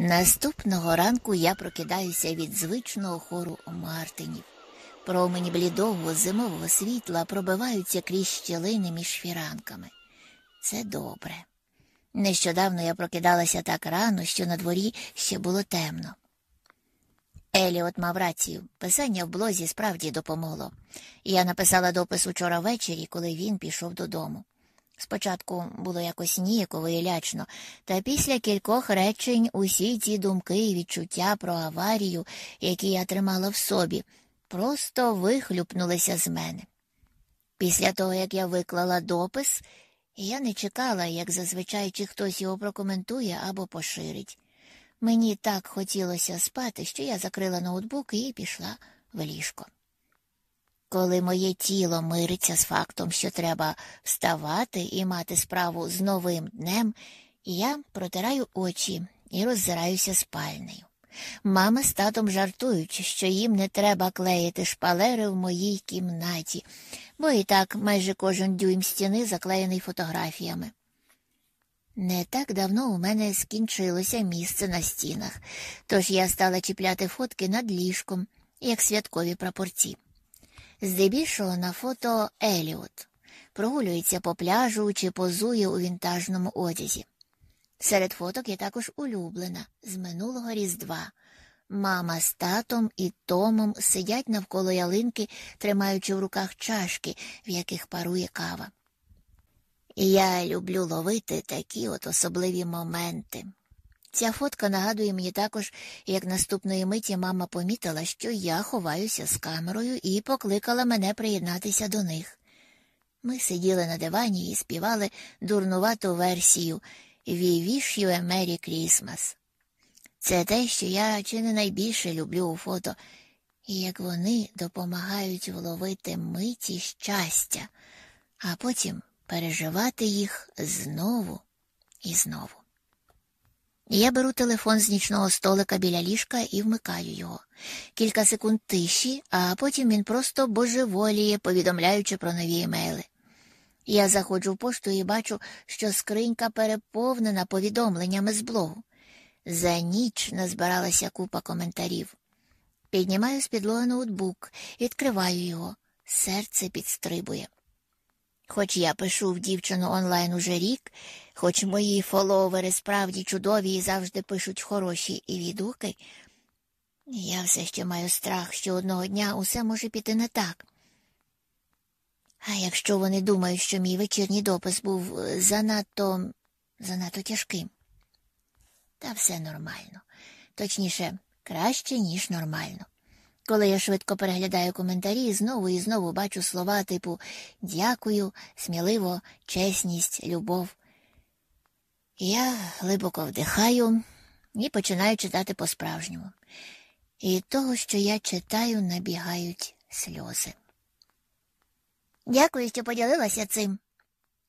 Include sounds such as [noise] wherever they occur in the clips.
Наступного ранку я прокидаюся від звичного хору Мартинів. Промені блідого зимового світла пробиваються крізь щілини між фіранками. Це добре. Нещодавно я прокидалася так рано, що на дворі ще було темно. Еліот мав рацію. Писання в блозі справді допомогло. Я написала допис учора ввечері, коли він пішов додому. Спочатку було якось ніяково і лячно, та після кількох речень усі ці думки і відчуття про аварію, які я тримала в собі, просто вихлюпнулися з мене. Після того, як я виклала допис, я не чекала, як зазвичай чи хтось його прокоментує або поширить. Мені так хотілося спати, що я закрила ноутбук і пішла в ліжко. Коли моє тіло мириться з фактом, що треба вставати і мати справу з новим днем, я протираю очі і роззираюся спальнею. Мама з татом жартують, що їм не треба клеїти шпалери в моїй кімнаті, бо і так майже кожен дюйм стіни заклеєний фотографіями. Не так давно у мене скінчилося місце на стінах, тож я стала чіпляти фотки над ліжком, як святкові прапорці. Здебільшого на фото Еліот прогулюється по пляжу чи позує у вінтажному одязі. Серед фоток є також улюблена з минулого Різдва. Мама з татом і Томом сидять навколо ялинки, тримаючи в руках чашки, в яких парує кава. Я люблю ловити такі от особливі моменти. Ця фотка нагадує мені також, як наступної миті мама помітила, що я ховаюся з камерою і покликала мене приєднатися до них. Ми сиділи на дивані і співали дурнувату версію «We wish you a Merry Christmas». Це те, що я чи не найбільше люблю у фото, і як вони допомагають вловити миті щастя, а потім переживати їх знову і знову. Я беру телефон з нічного столика біля ліжка і вмикаю його. Кілька секунд тиші, а потім він просто божеволіє, повідомляючи про нові емейли. Я заходжу в пошту і бачу, що скринька переповнена повідомленнями з блогу. За ніч назбиралася купа коментарів. Піднімаю з підлоги ноутбук, відкриваю його, серце підстрибує. Хоч я пишу в дівчину онлайн уже рік, хоч мої фоловери справді чудові і завжди пишуть хороші і відгуки, я все ще маю страх, що одного дня усе може піти не так. А якщо вони думають, що мій вечірній допис був е, занадто занадто тяжким, та все нормально, точніше, краще, ніж нормально. Коли я швидко переглядаю коментарі, знову і знову бачу слова типу дякую, сміливо, чесність, любов. Я глибоко вдихаю і починаю читати по-справжньому. І того, що я читаю, набігають сльози. Дякую, що поділилася цим.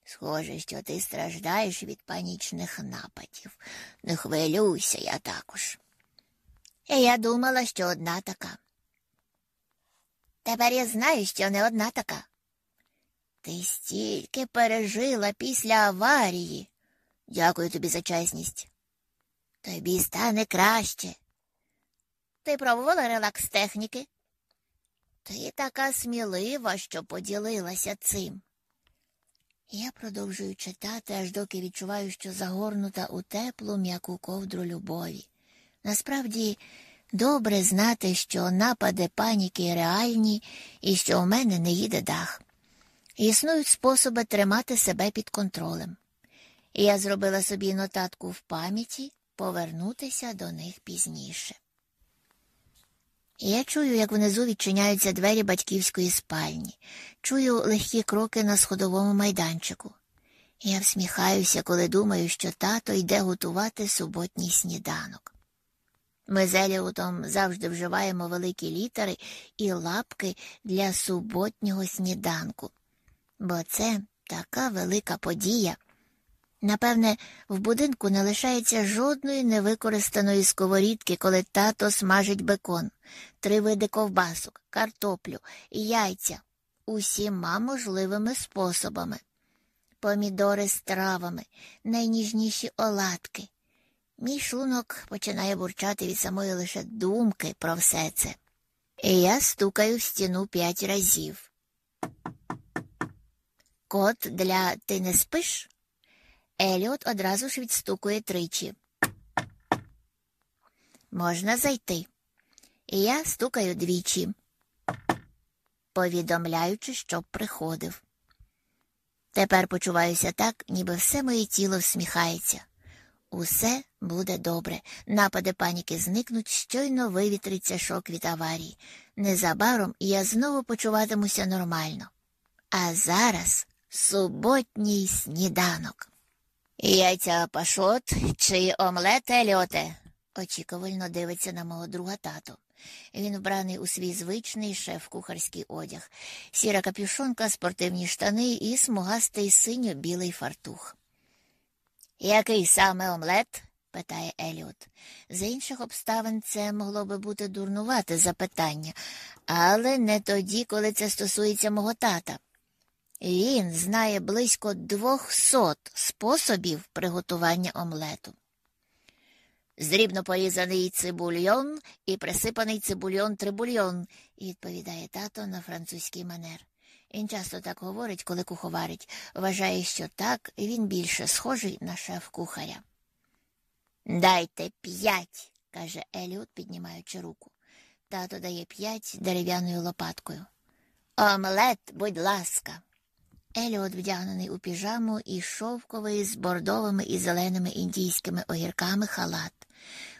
Схоже, що ти страждаєш від панічних нападів. Не хвилюйся я також. І я думала, що одна така. Тепер я знаю, що не одна така. Ти стільки пережила після аварії. Дякую тобі за чесність. Тобі стане краще. Ти пробувала релакс техніки? Ти така смілива, що поділилася цим. Я продовжую читати, аж доки відчуваю, що загорнута у теплу м'яку ковдру любові. Насправді, добре знати, що напади паніки реальні і що у мене не їде дах. Існують способи тримати себе під контролем. Я зробила собі нотатку в пам'яті повернутися до них пізніше. Я чую, як внизу відчиняються двері батьківської спальні, чую легкі кроки на сходовому майданчику. Я всміхаюся, коли думаю, що тато йде готувати суботній сніданок. Ми з Еліотом завжди вживаємо великі літери і лапки для суботнього сніданку, бо це така велика подія. Напевне, в будинку не лишається жодної невикористаної сковорідки, коли тато смажить бекон, три види ковбасок, картоплю, яйця усіма можливими способами, помідори з травами, найніжніші оладки. Мій шлунок починає бурчати від самої лише думки про все це. І я стукаю в стіну п'ять разів. Кот для ти не спиш? Еліот одразу ж відстукує тричі. Можна зайти. І я стукаю двічі, повідомляючи, щоб приходив. Тепер почуваюся так, ніби все моє тіло всміхається. Усе буде добре. Напади паніки зникнуть, щойно вивітриться шок від аварії. Незабаром я знову почуватимуся нормально. А зараз суботній сніданок. Яйця пашот чи омлет Еліоте? очікувально дивиться на мого друга тато. Він вбраний у свій звичний шеф-кухарський одяг, сіра капюшонка, спортивні штани і смугастий синьо-білий фартух. Який саме омлет? питає Еліот. За інших обставин це могло би бути дурнувате запитання, але не тоді, коли це стосується мого тата. Він знає близько двохсот способів приготування омлету. Здрібно порізаний цибульйон і присипаний цибульйон трибульйон, відповідає тато на французький манер. Він часто так говорить, коли куховарить. Вважає, що так він більше схожий на шеф-кухаря. Дайте п'ять, каже Еліот, піднімаючи руку. Тато дає п'ять дерев'яною лопаткою. Омлет, будь ласка. Еліот вдягнений у піжаму і шовковий з бордовими і зеленими індійськими огірками халат.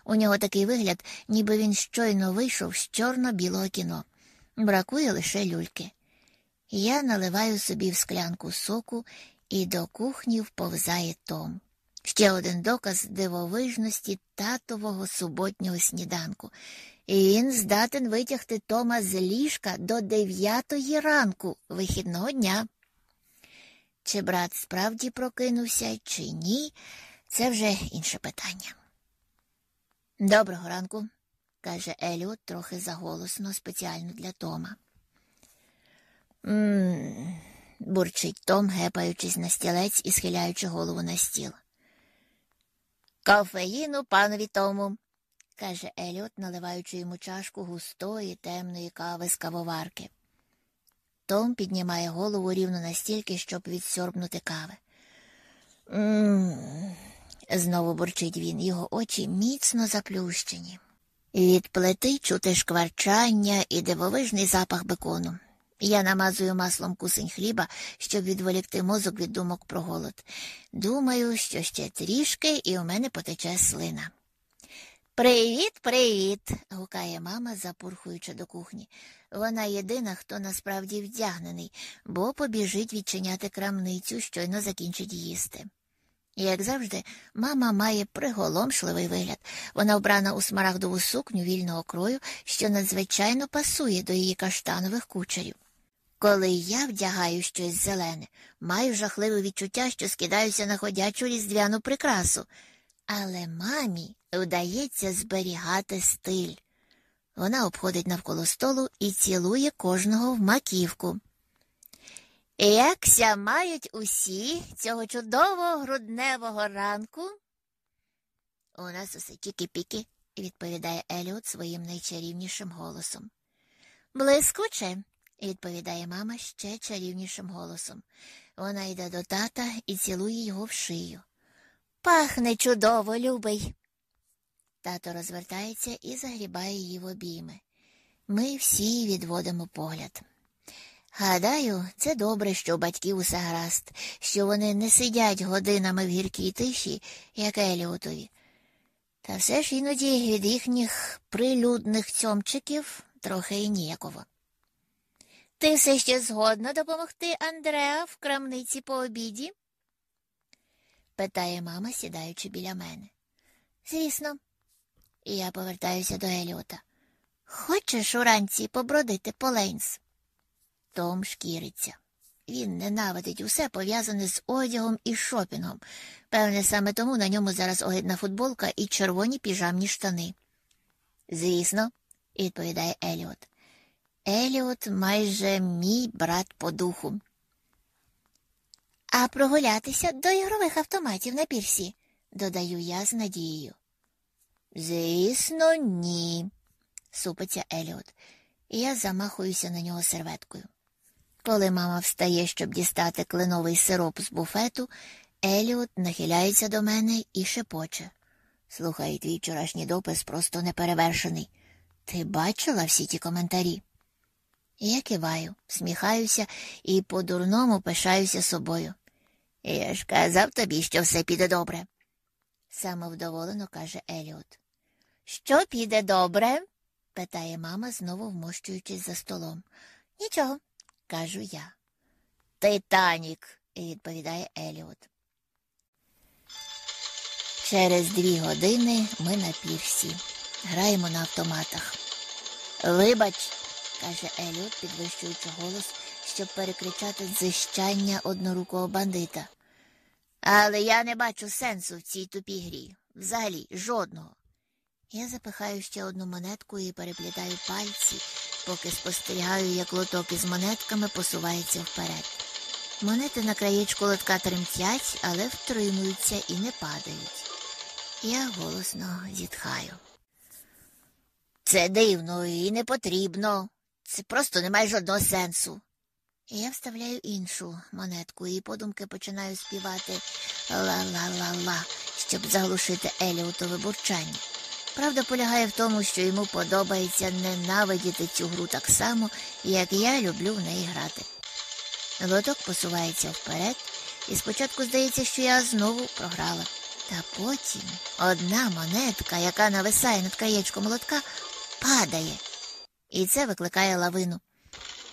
У нього такий вигляд, ніби він щойно вийшов з чорно-білого кіно. Бракує лише люльки. Я наливаю собі в склянку соку і до кухні вповзає Том. Ще один доказ дивовижності татового суботнього сніданку. І Він здатен витягти Тома з ліжка до дев'ятої ранку вихідного дня. Чи брат справді прокинувся, чи ні, це вже інше питання. Доброго ранку, каже Еліот трохи заголосно, спеціально для Тома. Мм, бурчить Том, гепаючись на стілець і схиляючи голову на стіл. Кофеїну панові Тому, каже Еліот, наливаючи йому чашку густої темної кави з кавоварки. Том піднімає голову рівно настільки, щоб відсьорбнути кави. Знову бурчить він, його очі міцно заплющені. Від плити чути шкварчання і дивовижний запах бекону. Я намазую маслом кусень хліба, щоб відволікти мозок від думок про голод. Думаю, що ще трішки, і у мене потече слина. Привіт, привіт. гукає мама, запурхуючи до кухні. Вона єдина, хто насправді вдягнений, бо побіжить відчиняти крамницю, щойно закінчить їсти. Як завжди, мама має приголомшливий вигляд. Вона вбрана у смарагдову сукню вільного крою, що надзвичайно пасує до її каштанових кучерів. Коли я вдягаю щось зелене, маю жахливе відчуття, що скидаюся на ходячу різдвяну прикрасу. Але мамі вдається зберігати стиль. Вона обходить навколо столу і цілує кожного в маківку. Якся мають усі цього чудового грудневого ранку? У нас усе тіки-піки, відповідає Еліот своїм найчарівнішим голосом. Блискуче, відповідає мама ще чарівнішим голосом. Вона йде до тата і цілує його в шию. Пахне чудово, любий. Тато розвертається і загрібає її в обійми. Ми всі відводимо погляд. Гадаю, це добре, що батьків усе гаразд, що вони не сидять годинами в гіркій тиші, як Еліотові. Та все ж іноді від їхніх прилюдних цьомчиків трохи і ніяково. Ти все ще згодна допомогти Андреа в крамниці по обіді? питає мама, сідаючи біля мене. Звісно, і я повертаюся до Еліота. Хочеш уранці побродити по Лейнс? Том шкіриться. Він ненавидить усе пов'язане з одягом і шопінгом. Певне, саме тому на ньому зараз огидна футболка і червоні піжамні штани. Звісно, відповідає Еліот. Еліот майже мій брат по духу. А прогулятися до ігрових автоматів на пірсі, додаю я з надією. Звісно, ні, супиться Еліот, і я замахуюся на нього серветкою. Коли мама встає, щоб дістати кленовий сироп з буфету, Еліот нахиляється до мене і шепоче. Слухай, твій вчорашній допис просто неперевершений. Ти бачила всі ті коментарі? Я киваю, сміхаюся і по-дурному пишаюся собою. Я ж казав тобі, що все піде добре, самовдоволено каже Еліот. Що піде добре? питає мама, знову вмощуючись за столом. Нічого, кажу я. Титанік, відповідає Еліот. Через дві години ми на пірсі. Граємо на автоматах. Вибач, каже Еліот, підвищуючи голос, щоб перекричати зищання однорукого бандита. Але я не бачу сенсу в цій тупій грі. Взагалі, жодного. Я запихаю ще одну монетку і переплітаю пальці, поки спостерігаю, як лоток із монетками посувається вперед. Монети на краєчку лотка тремтять, але втримуються і не падають. Я голосно зітхаю. Це дивно і не потрібно. Це просто не має жодного сенсу. Я вставляю іншу монетку і подумки починаю співати ла-ла-ла-ла, щоб заглушити Еліотове бурчання. Правда полягає в тому, що йому подобається ненавидіти цю гру так само, як я люблю в неї грати. Лоток посувається вперед, і спочатку здається, що я знову програла. Та потім одна монетка, яка нависає над краєчком лотка, падає, і це викликає лавину.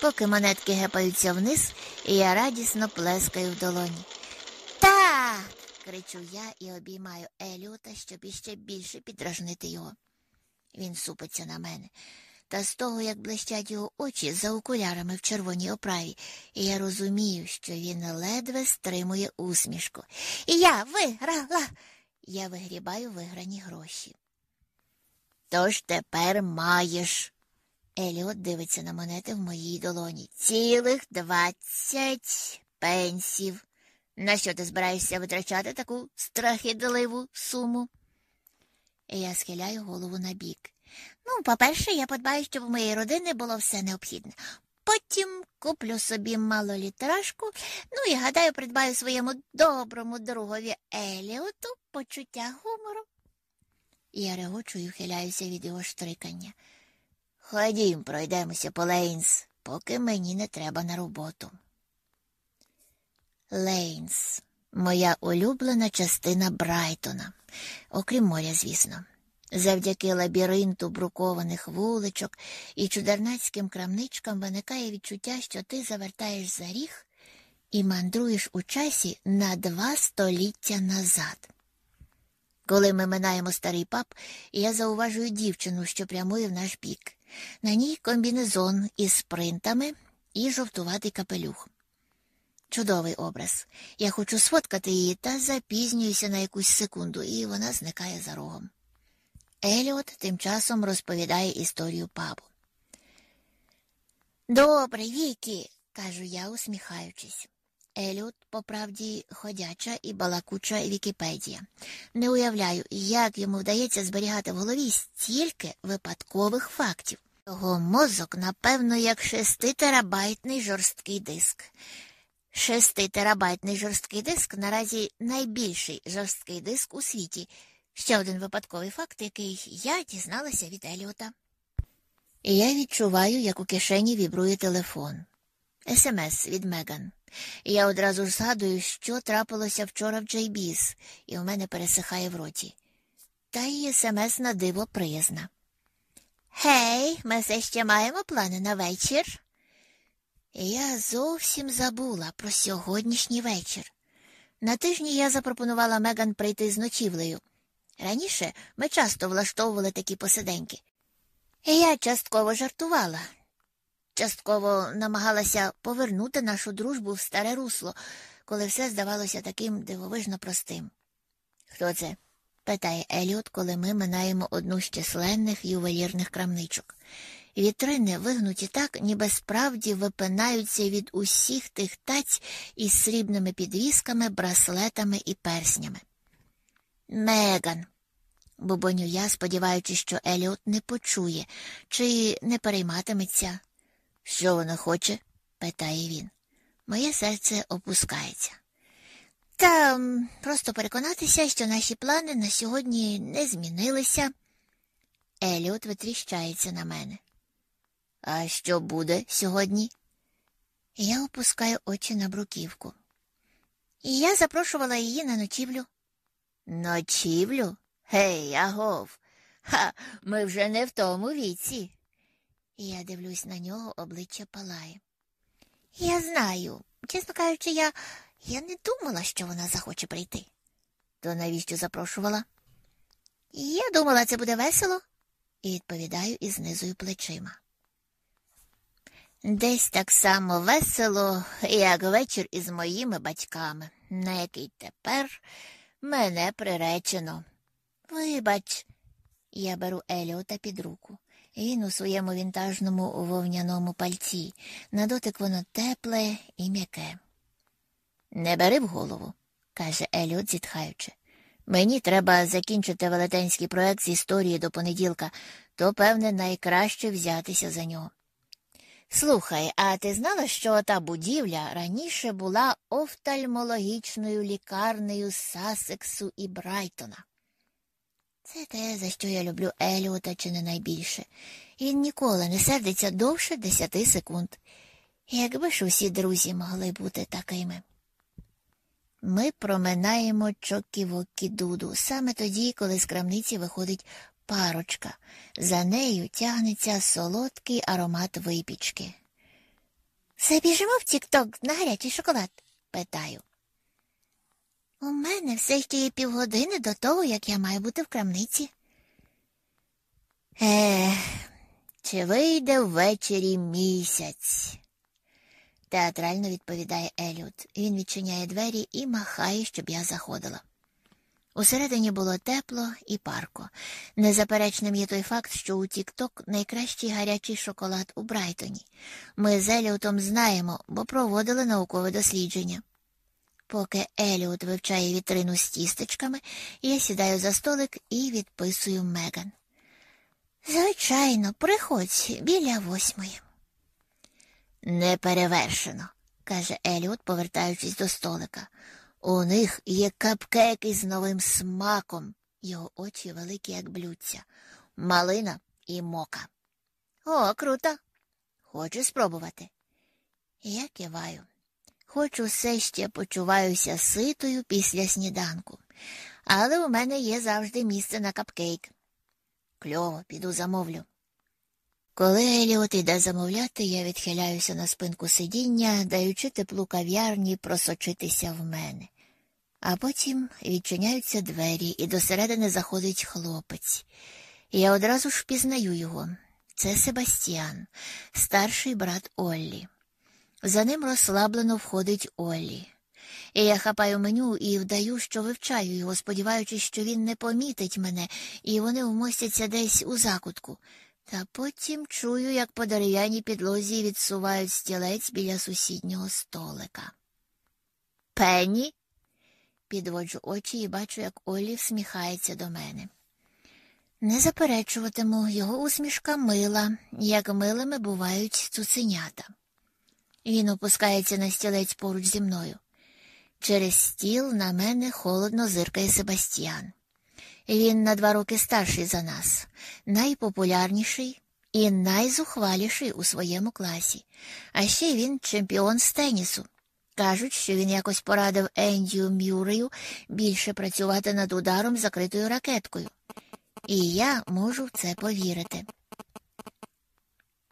Поки монетки гепаються вниз, я радісно плескаю в долоні. Так. кричу я і обіймаю Еліота, щоб іще більше підражнити його. Він супиться на мене. Та з того, як блищать його очі за окулярами в червоній оправі, я розумію, що він ледве стримує усмішку. І я виграла. Я вигрібаю виграні гроші. Тож тепер маєш. Еліот дивиться на монети в моїй долоні. Цілих двадцять пенсів. На що ти збираєшся витрачати таку страхідливу суму? Я схиляю голову на бік. Ну, по-перше, я подбаю, щоб у моєї родини було все необхідне. Потім куплю собі малолітражку, ну і гадаю, придбаю своєму доброму другові Еліоту почуття гумору. Я регочу і хиляюся від його штрикання. Ходім, пройдемося по Лейнс, поки мені не треба на роботу. Лейнс моя улюблена частина Брайтона, окрім моря, звісно. Завдяки лабіринту брукованих вуличок і чудернацьким крамничкам виникає відчуття, що ти завертаєш за ріг і мандруєш у часі на два століття назад. Коли ми минаємо старий паб, я зауважую дівчину, що прямує в наш бік. На ній комбінезон із спринтами і жовтуватий капелюх. Чудовий образ. Я хочу сфоткати її та запізнююся на якусь секунду, і вона зникає за рогом. Еліот тим часом розповідає історію пабу. Добре, Вікі, кажу я, усміхаючись. Еліот, по правді, ходяча і балакуча Вікіпедія. Не уявляю, як йому вдається зберігати в голові стільки випадкових фактів. Його мозок, напевно, як шеститерабайтний жорсткий диск. Шеститерабайтний жорсткий диск наразі найбільший жорсткий диск у світі. Ще один випадковий факт, який я дізналася від Еліота. Я відчуваю, як у кишені вібрує телефон. СМС від Меган. Я одразу згадую, що трапилося вчора в Джейбіс, і у мене пересихає в роті. Та її смс на диво приязна. Гей, ми все ще маємо плани на вечір. Я зовсім забула про сьогоднішній вечір. На тижні я запропонувала Меган прийти з ночівлею. Раніше ми часто влаштовували такі посиденьки. Я частково жартувала, частково намагалася повернути нашу дружбу в старе русло, коли все здавалося таким дивовижно простим. Хто це? питає Еліот, коли ми минаємо одну з численних ювелірних крамничок. Вітрини вигнуті так, ніби справді випинаються від усіх тих таць із срібними підвісками, браслетами і перснями. Меган, бубоню я, сподіваючись, що Еліот не почує чи не перейматиметься. Що вона хоче? питає він. Моє серце опускається. Та просто переконатися, що наші плани на сьогодні не змінилися. Еліот витріщається на мене. А що буде сьогодні? Я опускаю очі на бруківку. І я запрошувала її на ночівлю. Ночівлю? Гей, агов. Ха, ми вже не в тому віці. Я дивлюсь на нього, обличчя палає. Я знаю, чесно кажучи, я я не думала, що вона захоче прийти. То навіщо запрошувала? Я думала, це буде весело, і відповідаю із знизою плечима. Десь так само весело, як вечір із моїми батьками, на який тепер мене приречено. Вибач, я беру Еліота під руку. Він у своєму вінтажному вовняному пальці. На дотик воно тепле і м'яке. Не бери в голову, каже Еліот, зітхаючи. Мені треба закінчити велетенський проект з історії до понеділка, то, певне, найкраще взятися за нього. Слухай, а ти знала, що та будівля раніше була офтальмологічною лікарнею Сасексу і Брайтона? Це те, за що я люблю Еліота чи не найбільше. Він ніколи не сердиться довше десяти секунд. Якби ж усі друзі могли бути такими. Ми проминаємо чоківокі дуду саме тоді, коли з крамниці виходить парочка. За нею тягнеться солодкий аромат випічки. Забіжимо в тік-ток на гарячий шоколад? питаю. У мене все ще є півгодини до того, як я маю бути в крамниці. Ех, чи вийде ввечері місяць? театрально відповідає Еліот. Він відчиняє двері і махає, щоб я заходила. Усередині було тепло і парко. Незаперечним є той факт, що у Тік-Ток найкращий гарячий шоколад у Брайтоні. Ми з Еліотом знаємо, бо проводили наукове дослідження. Поки Еліот вивчає вітрину з тістечками, я сідаю за столик і відписую Меган. Звичайно, приходь біля восьмої. Неперевершено, каже Еліот, повертаючись до столика. У них є капкейки з новим смаком. Його очі великі, як блюдця, малина і мока. О, круто. Хочу спробувати. Я киваю. Хоч усе ще почуваюся ситою після сніданку, але у мене є завжди місце на капкейк. Кльово, піду замовлю. Коли Еліот іде замовляти, я відхиляюся на спинку сидіння, даючи теплу кав'ярні просочитися в мене. А потім відчиняються двері, і досередини заходить хлопець. Я одразу ж впізнаю його. Це Себастьян, старший брат Оллі. За ним розслаблено входить Оллі. І я хапаю меню і вдаю, що вивчаю його, сподіваючись, що він не помітить мене, і вони вмостяться десь у закутку. Та потім чую, як по дерев'яній підлозі відсувають стілець біля сусіднього столика. Пенні? Підводжу очі і бачу, як Олі всміхається до мене. Не заперечуватиму, його усмішка мила, як милими бувають цуценята. Він опускається на стілець поруч зі мною. Через стіл на мене холодно зиркає Себастьян. Він на два роки старший за нас, найпопулярніший і найзухваліший у своєму класі. А ще він чемпіон з тенісу. Кажуть, що він якось порадив Ендію Мюрею більше працювати над ударом закритою ракеткою. І я можу в це повірити.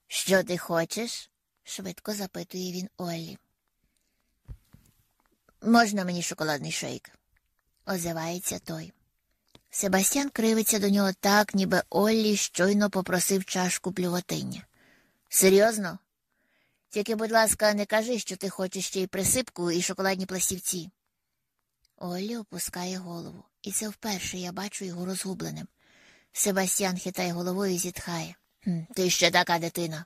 Що ти хочеш? Швидко запитує він Оллі. Можна мені шоколадний шейк? озивається той. Себастьян кривиться до нього так, ніби Оллі щойно попросив чашку плюватиння. Серйозно? Тільки, будь ласка, не кажи, що ти хочеш ще й присипку і шоколадні пластівці. Оллі опускає голову, і це вперше я бачу його розгубленим. Себастьян хитає головою і зітхає. Ти ще така дитина.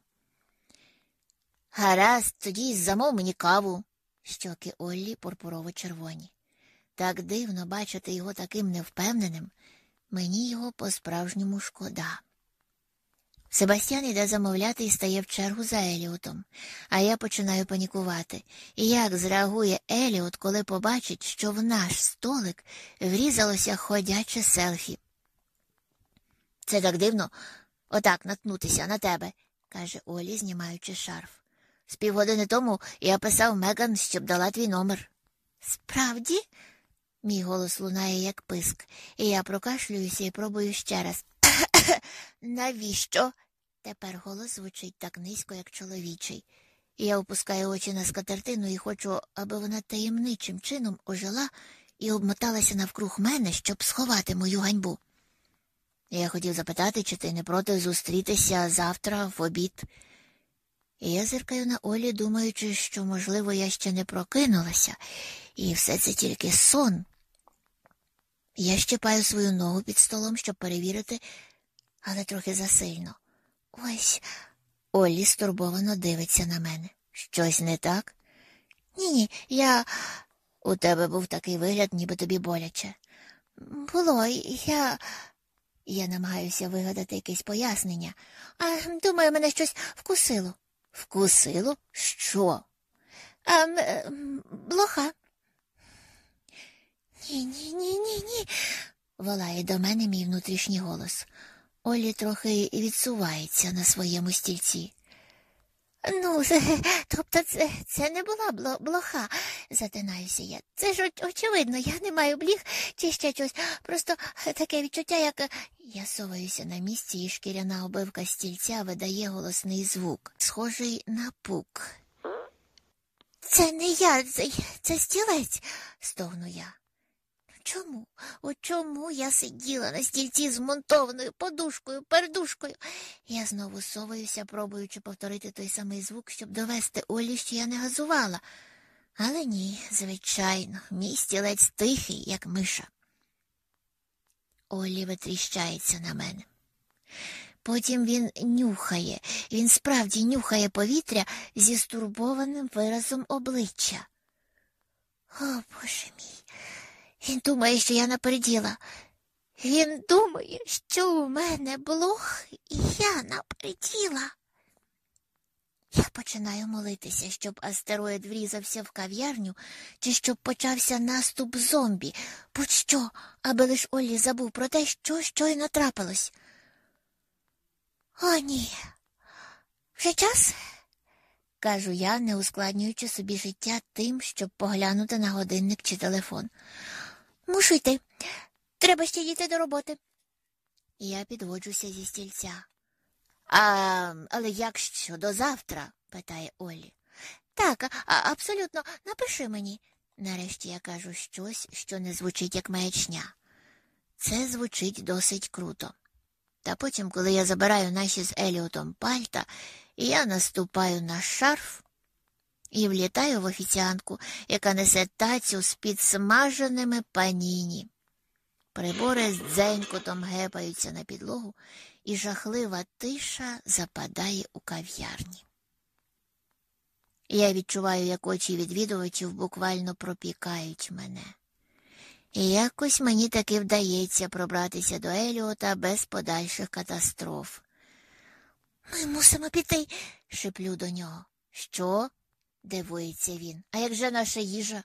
Гаразд, тоді замов мені каву. Щоки Оллі пурпурово червоні. Так дивно бачити його таким невпевненим. Мені його по-справжньому шкода. Себастьян іде замовляти і стає в чергу за Еліотом, а я починаю панікувати. І як зреагує Еліот, коли побачить, що в наш столик врізалося ходяче селфі? Це так дивно отак наткнутися на тебе, каже Олі, знімаючи шарф. З півгодини тому я писав Меган, щоб дала твій номер. Справді? Мій голос лунає, як писк, і я прокашлююся і пробую ще раз. [coughs] Навіщо? Тепер голос звучить так низько, як чоловічий. Я опускаю очі на скатертину і хочу, аби вона таємничим чином ожила і обмоталася навкруг мене, щоб сховати мою ганьбу. Я хотів запитати, чи ти не проти зустрітися завтра в обід. І я зиркаю на Олі, думаючи, що, можливо, я ще не прокинулася, і все це тільки сон. Я щепаю свою ногу під столом, щоб перевірити, але трохи засильно. Ось Олі стурбовано дивиться на мене. Щось не так? Ні, ні, я. У тебе був такий вигляд, ніби тобі боляче. Було, я. Я намагаюся вигадати якесь пояснення, а думаю, мене щось вкусило. Вкусило? Що? А, Блоха. Ні, ні, ні, ні, ні. волає до мене мій внутрішній голос. Олі трохи відсувається на своєму стільці. Ну, [laughs] тобто це це не була блоха, затинаюся я. Це ж очевидно, я не маю бліг чи ще щось. Просто таке відчуття, як я соваюся на місці, і шкіряна обивка стільця видає голосний звук, схожий на пук. Це не я, це, це стілець, стогну я. Чому? О чому я сиділа на стільці з монтованою подушкою, пердушкою? Я знову соваюся, пробуючи повторити той самий звук, щоб довести Олі, що я не газувала. Але ні, звичайно, мій стілець тихий, як миша. Олі витріщається на мене. Потім він нюхає, він справді нюхає повітря зі стурбованим виразом обличчя. О, Боже мій. Він думає, що я напереділа. Він думає, що у мене блох, і я напереділа. Я починаю молитися, щоб астероїд врізався в кав'ярню, чи щоб почався наступ зомбі, будь що, аби лиш Олі забув про те, що щойно трапилось. О, ні. Вже час? кажу я, не ускладнюючи собі життя тим, щоб поглянути на годинник чи телефон. Мушу йти. Треба ще йти до роботи. Я підводжуся зі стільця. А, Але як щодо завтра? питає Олі. Так, а, абсолютно, напиши мені. Нарешті я кажу щось, що не звучить як маячня. Це звучить досить круто. Та потім, коли я забираю наші з Еліотом пальта, я наступаю на шарф і влітаю в офіціантку, яка несе тацю з підсмаженими паніні. Прибори з дзенькотом гепаються на підлогу, і жахлива тиша западає у кав'ярні. Я відчуваю, як очі відвідувачів буквально пропікають мене. І якось мені таки вдається пробратися до Еліота без подальших катастроф. Ми мусимо піти, шиплю до нього. Що? Дивується він. А як же наша їжа?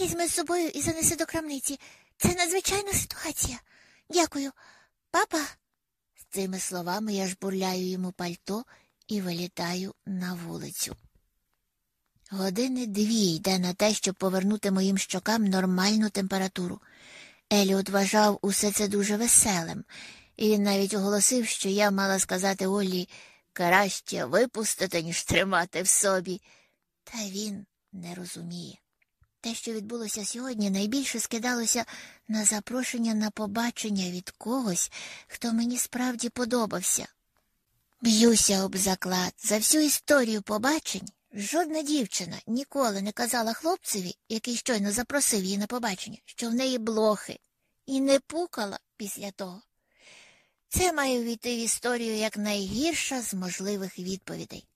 Візьми з собою і занеси до крамниці. Це надзвичайна ситуація. Дякую, папа. З цими словами я жбурляю йому пальто і вилітаю на вулицю. Години дві йде на те, щоб повернути моїм щокам нормальну температуру. Еліот вважав усе це дуже веселим, і він навіть оголосив, що я мала сказати Олі краще випустити, ніж тримати в собі. Та він не розуміє. Те, що відбулося сьогодні, найбільше скидалося на запрошення на побачення від когось, хто мені справді подобався. Б'юся об заклад за всю історію побачень. Жодна дівчина ніколи не казала хлопцеві, який щойно запросив її на побачення, що в неї блохи, і не пукала після того. Це має війти в історію як найгірша з можливих відповідей.